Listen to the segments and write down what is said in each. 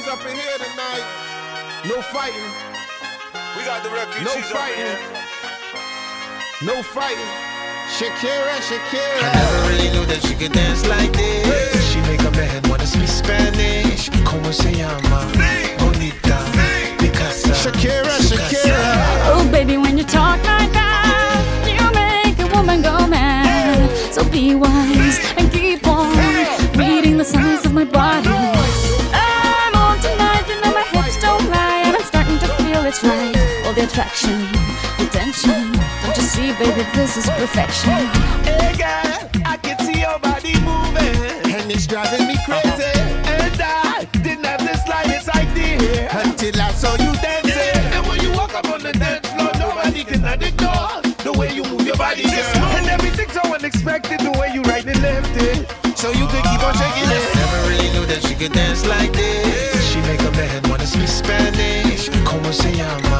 refugees up in here tonight. No fighting. We got the refugees No fighting. No fighting. Shakira, Shakira. I never really knew that she could dance like this. She make a man wanna speak All the attraction, the tension. Don't you see, baby, this is perfection. Hey girl, I can see your body moving. And it's driving me crazy. Uh-huh. And I didn't have the slightest idea. Until I saw you dancing. And when you walk up on the dance floor, nobody can ignore the way you move your body, girl. And everything's so unexpected, the way you right and left it. So you could keep on shaking it. Never really knew that she could dance like this. She make a man wanna speak Spanish. Como se llama?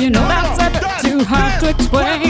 you know that's a bit too hard to explain.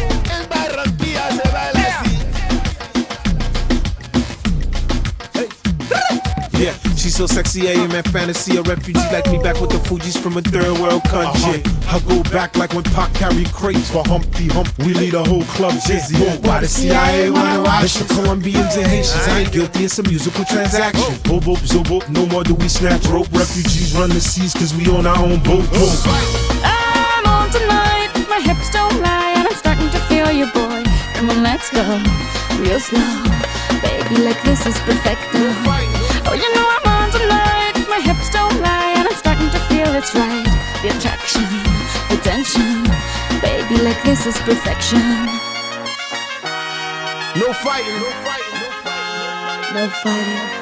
Yeah, she's so sexy, I am in fantasy. A refugee like me back with the Fugees from a third world country. I go back like when Pac carried crates for Humpty Hump. We lead a whole club dizzy. Why the CIA wanna watch us? The Colombians and Haitians, I ain't guilty, it's a musical transaction. Boop, boop, zo, boop, no more do we snatch rope. Refugees run the seas cause we on our own boat. boat. I'm on tonight, my hips don't lie, and I'm starting to feel you, boy. Come on, let's go, real slow. Baby, like this is perfect. Oh, you know I'm on tonight, my hips don't lie, and I'm starting to feel it's right. The attraction, the tension. Baby, like this is perfection. No fighting. No fighting. No fighting. No fighting.